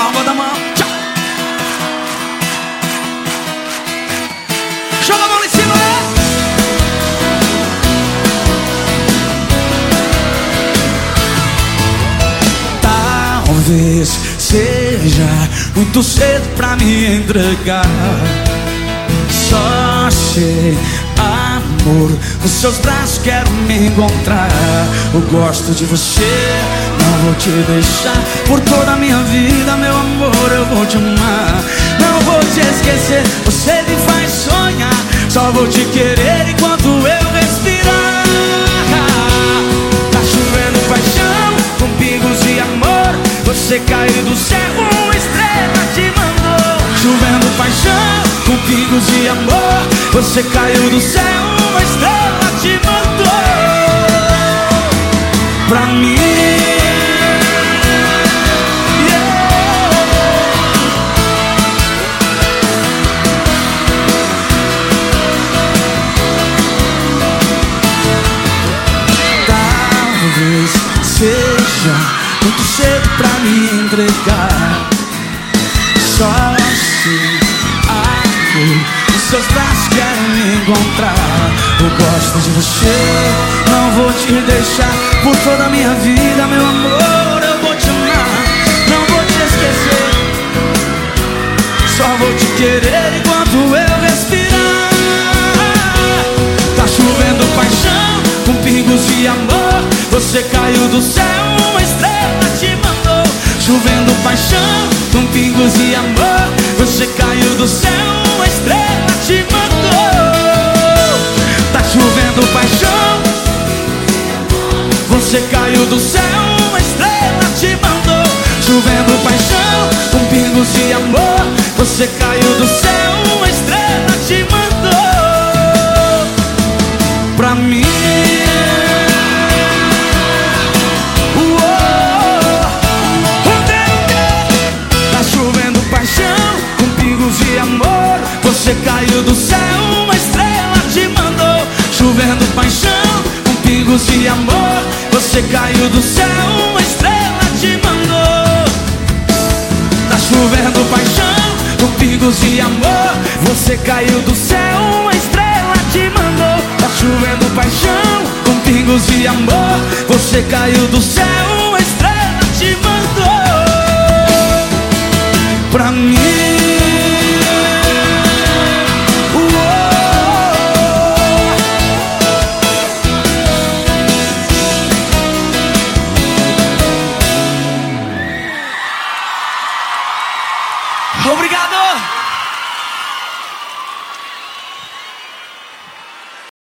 palma da mão. Tchau. Joga a mão em cima. Talvez seja muito cedo pra me entregar. Só sei, amor, nos seus braços quero me encontrar. Eu gosto de você, vou te deixar. Por toda a minha vida, meu amor, eu vou te amar. Não vou te esquecer, você me faz sonhar. Só vou te querer enquanto eu respirar. Tá chovendo paixão, com pingos de amor. Você caiu do céu, uma estrela te mandou. Chovendo paixão, com pingos de amor. Você caiu do céu, uma estrela Talvez seja muito cedo pra me entregar. Só se amor, nos seus braços quero me encontrar. Eu gosto de você, não vou te deixar por toda a minha vida, meu amor. Eu vou te amar, não vou te esquecer. Só vou te querer enquanto eu respirar. Você caiu do céu, uma estrela te mandou. Chovendo paixão com pingos de amor. Você caiu do céu, uma estrela te mandou. Tá chovendo paixão. Você caiu do céu, uma estrela te mandou. Chovendo paixão com pingos de amor. Você caiu do céu, uma estrela te mandou. Pra mim. Pingos de amor. Você caiu do céu, uma estrela te mandou. Tá chovendo paixão com pingos de amor. Você caiu do céu, uma estrela te mandou. Tá chovendo paixão com pingos de amor. Você caiu do céu, Obrigado!